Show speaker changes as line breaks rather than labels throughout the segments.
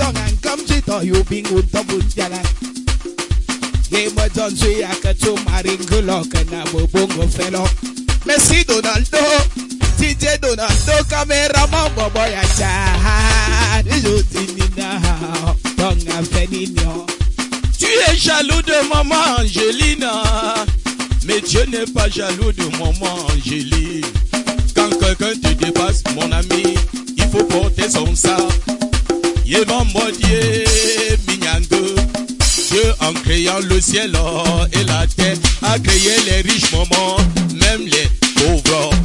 on and come on you being with the bunjala. Game of John Sui Akato Maringulo Kanabo Bongo Fellow. Messi Donaldo, TJ Donaldo, cameraman Boboya Cha. Jotinina, Tonga Fenino.
Tu es jaloux de maman Angelina, mais Dieu n'est pas jaloux de maman Angéline. Quand quelqu'un te dépasse, mon ami, il faut porter son sac. Yéman Modier, Minyango, Dieu en créant le ciel et la terre a créé les riches moments, même les pauvres.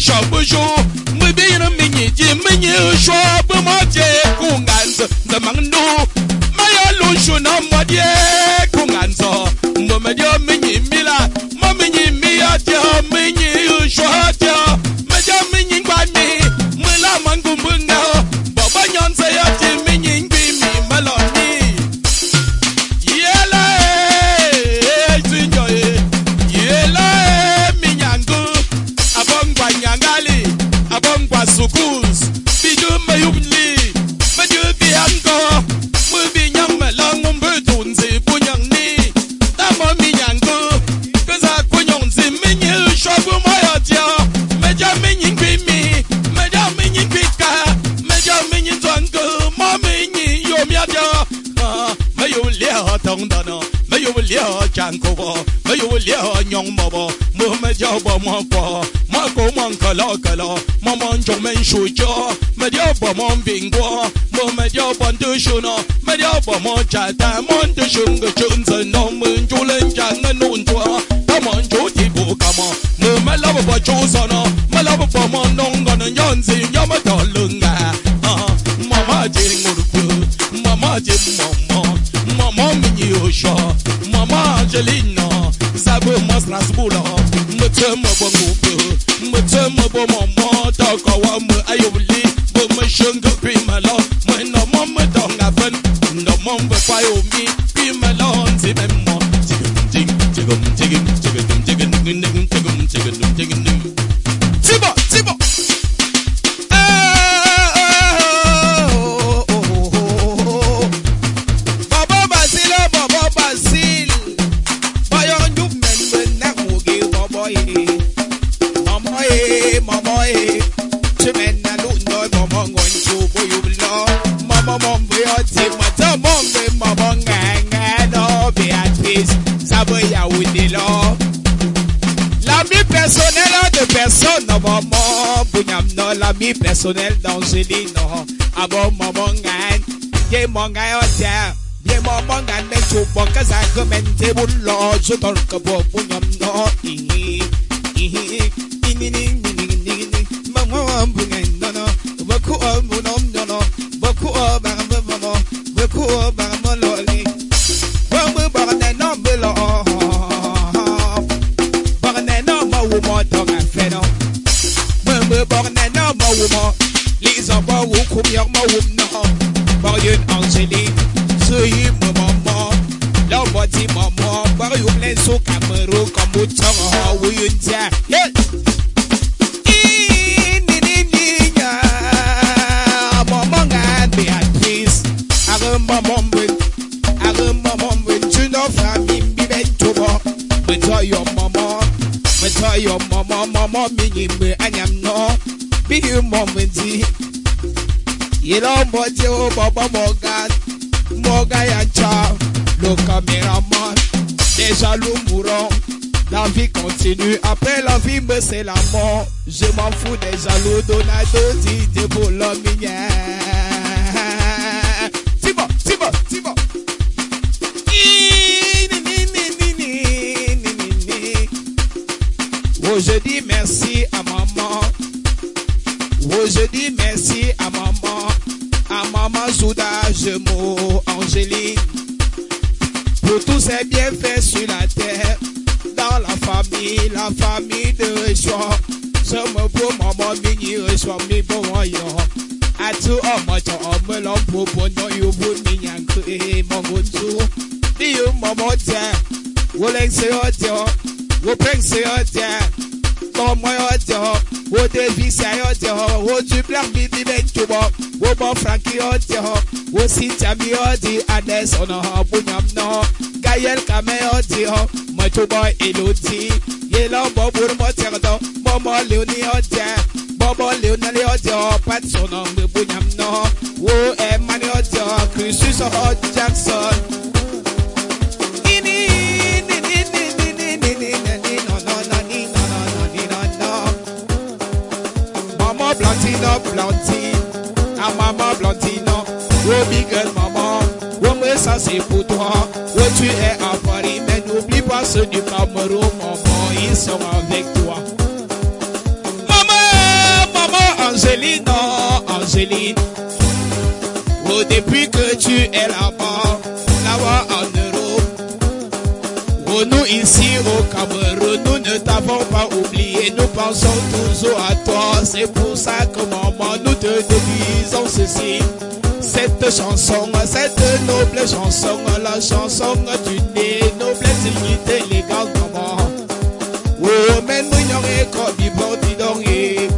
shop sho mbe bira menye je menye shop. Mo je kunga yaba makwa mako mankala kala maman jo men shuja media ba mon vingwa mo media ba ndu shuna media ba mo chata mon de shunga chunza no mun julen janga nun twa tamon jo ti bu kama mo malaba ba jo sana malaba ba mon nonga na yanzi nyama tolunga mama jing urku mama jing mama mama mi yosha mama jelina sabu mas rasbula mete mabo mama mete my momo I wa mu ayobli bo me shunga pi malo me no
mom donga ben no mom be me. mi pi malo nzi mem mi personnel dont je dis non. Abo momongan, ye monga otia, ye momongan me chubo kaza komen te bullo, je torka bo bunyam no, ihi, ihi, ihi, ihi, ihi, tell your mama. Me tell your mama, mama me anyam no. Be you mom di. You know what you baba Morgan. Morgan ya cha. Lo cameraman. Deja lo muro. La vie continue, après la vie, mais c'est la mort. Je m'en fous des jaloux, Donado, dit pour l'homme mignon. Oh, je dis merci à maman. Oh, je dis merci à maman. À maman Zouda, je m'o Angéline. Pour tous ces bienfaits sur la terre. Dans la famille, la famille de Réchon. Je me pour maman mini mi bon voyant. À tout homme, tu homme, l'homme pour bon, non, you pour mignon, et mon gonzo. Dis maman, tiens. Wo ọmọ yọ jẹ ọ wo devisa yọ jẹ ọ wo jubilac mi ni bẹ jubọ wo bọ franki yọ jẹ ọ wo sinjami yọ di ades ọ̀nà ọ bunyam nọ gayel kamẹ yọ jẹ ọ mọtubọ èlò ti yẹlẹ ọbọ buru mọ tẹkọtọ mọmọ lẹwọn ni yọ jẹ bọbọ lẹwọn ni yọ jẹ ọ pati ọ̀nà ọ bunyam nọ wo ẹ mani yọ jẹ ọ kristu sọ ọ jackson. C'est pour toi, oh tu es à Paris, mais n'oublie pas ceux du Cameroun, maman, ils sont avec toi. Maman, maman Angéline, oh Angéline, oh depuis que tu es là-bas, là-bas en Europe, oh nous ici au Cameroun, nous ne t'avons pas oublié, nous pensons toujours à toi, c'est pour ça que maman, nous te disons ceci. Cette chanson, cette noble chanson, la chanson du nez, noblesse, dignité, élégance, maman. Oh, men et quand bibon, didongi.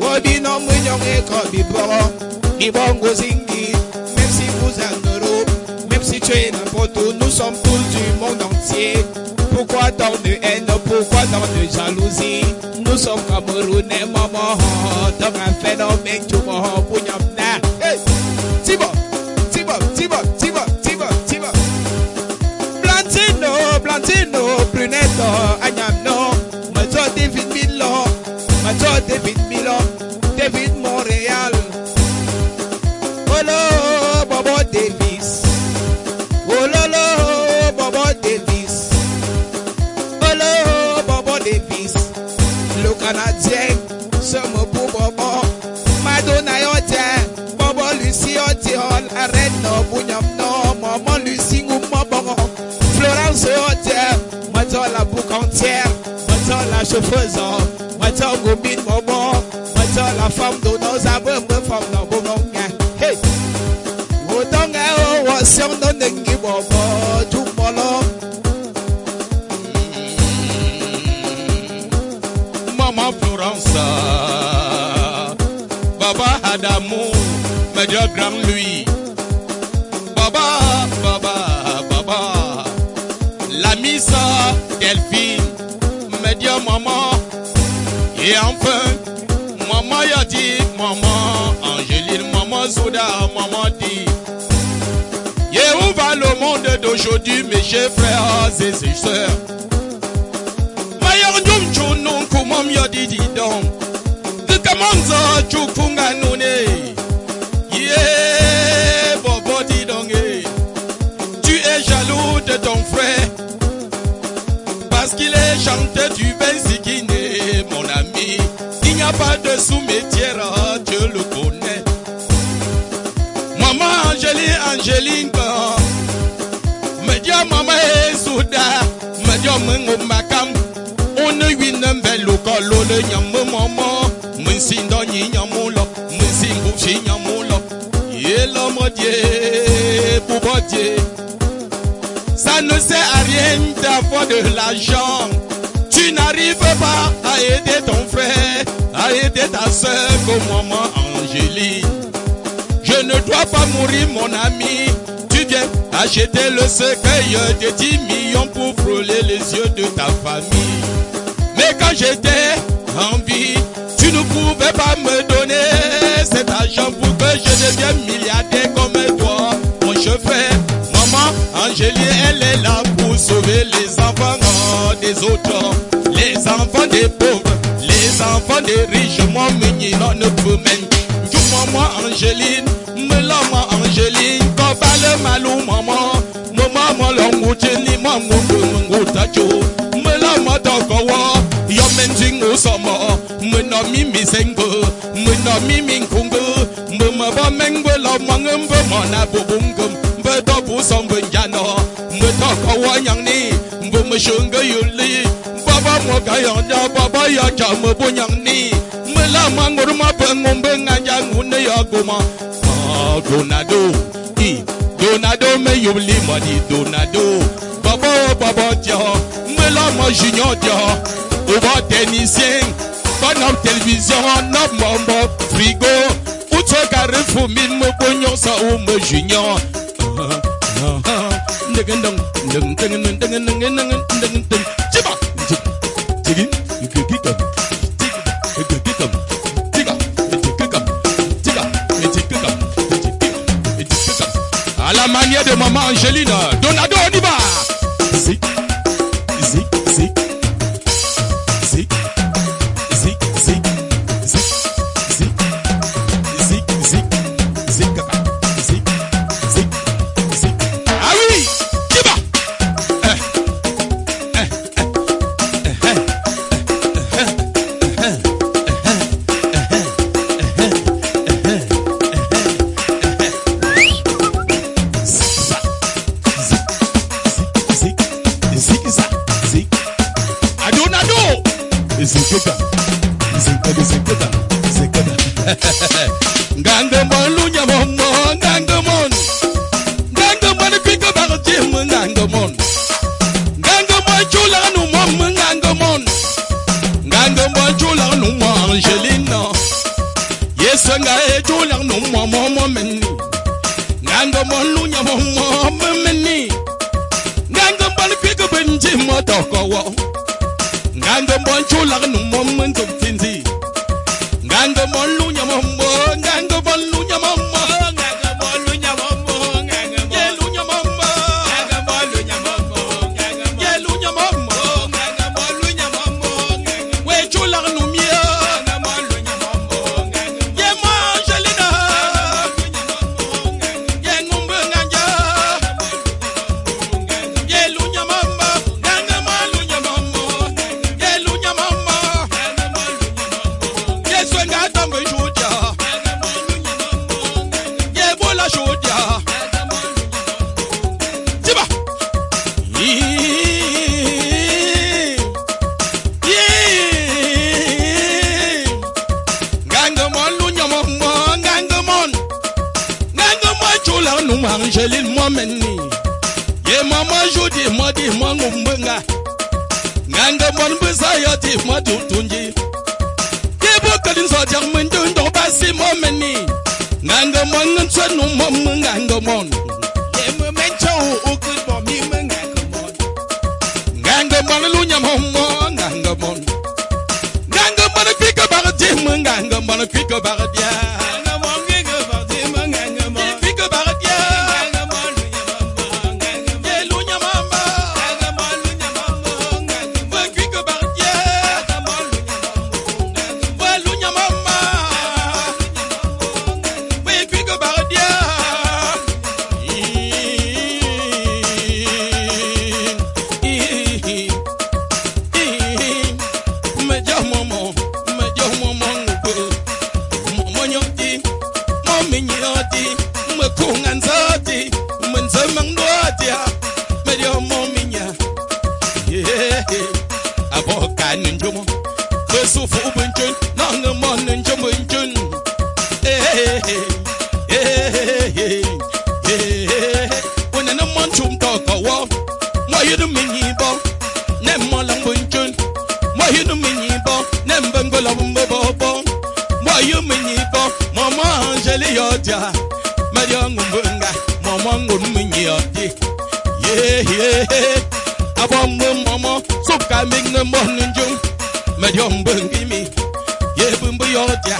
Oh, binon mouillon et quand bibon, bibon gozingi. Même si vous êtes en Europe, même si tu es n'importe où, nous sommes tous du monde entier. Pourquoi tant de haine, pourquoi tant de jalousie? Nous sommes Camerounais, maman, dans un phénomène, tu m'as Le Canadien, ce mot pour Bobo. Madonna Yotia, Bobo Lucie Yotiol, Arène no Maman Lucie Ngoumabongo. Florence Yotia, Mato la boucle entière, Mato la chauffeuse, Mato Goubine Bobo, Mato la femme de
lui. Baba, Baba, Baba, la missa Delphine, me Dieu maman. Et enfin, maman y'a dit, maman Angéline, maman Souda, maman dit. Et où va le monde d'aujourd'hui, mes chers frères et ses sœurs? Mayor nune. Chanté du Benzikiné, mon ami. Il n'y a pas de sous-métier, tu le connais. Maman Angéline, Angéline, me dit maman Souda, me dit mungu makam. On ne lui ne me lo kolo le nyamu maman. Munsi ndonyi nyamulo, munsi ngushi nyamulo. Yelo modie, boubodie. Ça ne sert à rien d'avoir de l'argent tu n'arrives pas à aider ton frère, à aider ta soeur comme maman Angélique. Je ne dois pas mourir, mon ami. Tu viens acheter le cercueil de 10 millions pour frôler les yeux de ta famille. Mais quand j'étais en vie, tu ne pouvais pas me donner cet argent pour que je devienne milliardaire comme toi, mon chauffeur. Maman Angélie, elle est là pour sauver les enfants des autres. enfants des pauvres, les enfants des riches, moi, Mignina ne peut même. Joue-moi, Angéline, me moi Angéline, Kobale Malou, maman, mon maman, l'angoutini, maman, m'goutacho, me la moi d'encore, Yomending au sommet, me nomi Misengo, me nomi Minkungo, me maba Mengo, la mangembe, mon abobungo, me dobu sombengano, me ni, Yangni, me me shunga Yuli, mo gayonda baba ya jamu bunyang ni mela manguruma pengombe nganja ngune ya goma ma donado i donado me yubli mani donado baba baba tia mela ma junior tia oba tenisien banam television na mambo frigo utokare fumi mo Ha ha ha ha. ndeng ndeng ndeng ndeng ndeng ndeng ndeng Angelina. senga e chula no mo mo mo menni ngango mo lunya mo mo mo menni ngango bal pig benji mo to ko wo. Ngango mo chula no mo
mo tinzi ngango mo lunya
minyoti mwe kunga
nzati mwe nzema ngwati na yom bungi
ye
bumbu yotia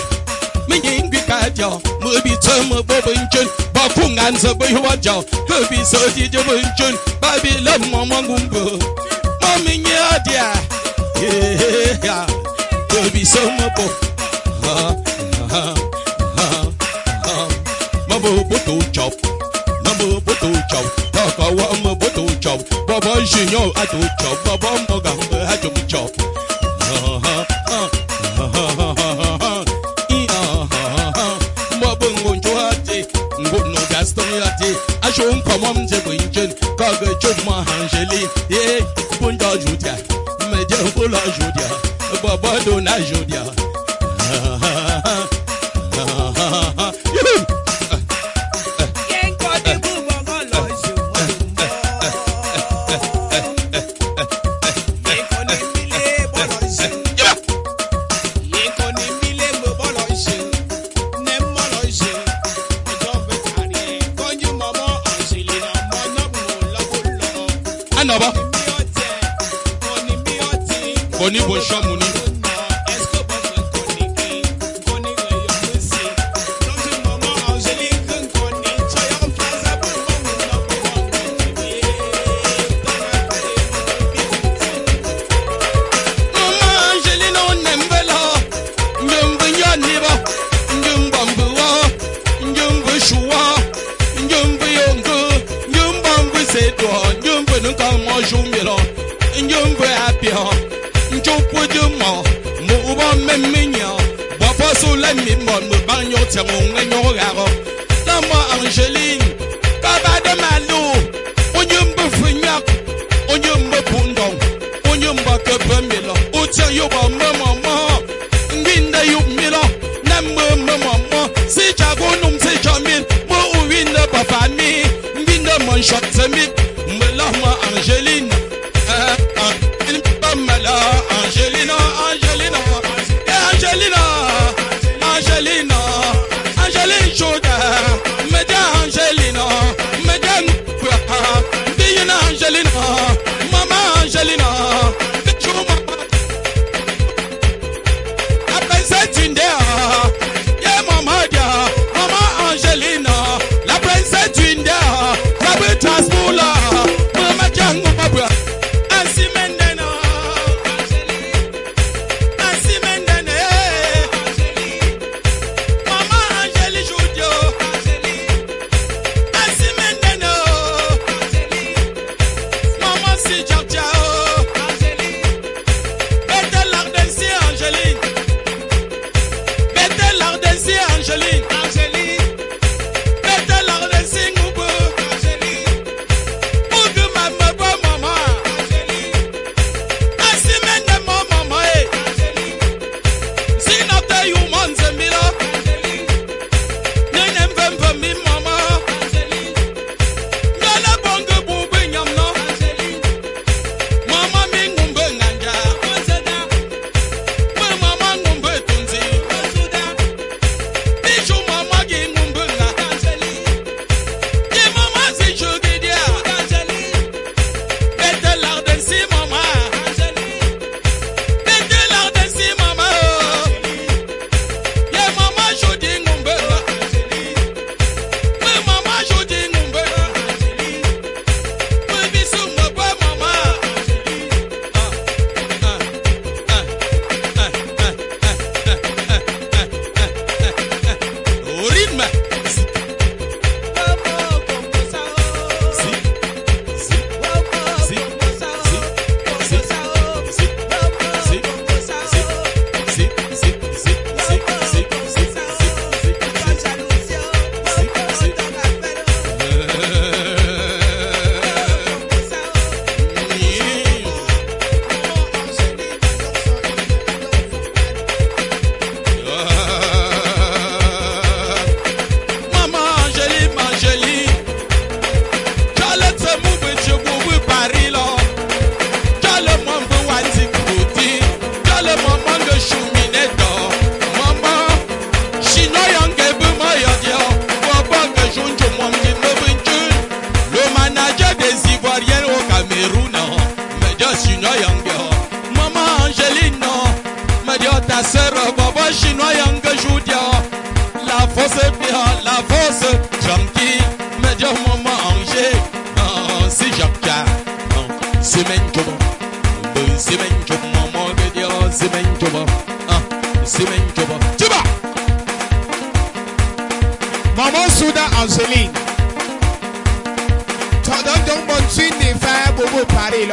mi yingi ka
jo mu bi tsum
bo bunchun ba kung an so bo
wa jo ko bi so ji jo bunchun ba bi lo mo mo ngumbo mo mi nye adia ye ya ko bi so mo bo ha ha ha ha mo bo bo to chop mo bo bo to chop ta ka wa mo bo to chop baba jinyo a to chop baba mo ga ha to chop Ashon komom je binjen kaga chuma angeli ye kupunda judia meje bula judia baba dona judia.
Ń bọ̀ tún ní fẹ́ gbogbo Paris.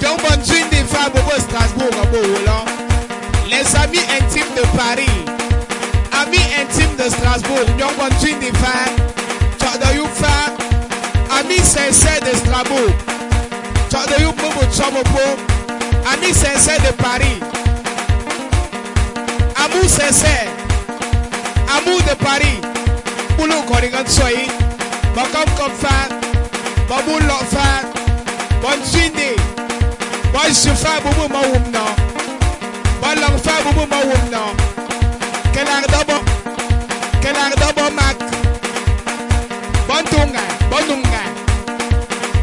Tó ń bọ̀ tún ní fẹ́ gbogbo Strasbourg gbogbo wo lọ. Les amis intimes de Paris. Amis intimes de Strasbourg. Bọ̀ tún ní fẹ́. Tọ́dọ̀ yóò fẹ́. Amis sincères de Strasbourg. Yóò gbogbo Tọ́mọ̀pọ̀. Amis sincères de Paris. Amour sincère. Amour de Paris. Boulot qu'on est comme comme fan. Bon boulot fan. Woum non. Bon long fan boubou ma woum non. Quel ardo bon. Quel ardo bon mac. Bon tunga. Bon tunga.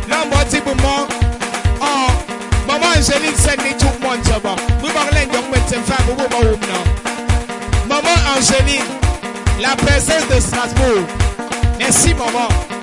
Là, bon petit boumon. Oh. Maman Angéline c'est ni tout le monde ça bon. Vous parlez donc maintenant fan boubou ma. Maman Angéline, la princesse de Strasbourg. Merci, maman.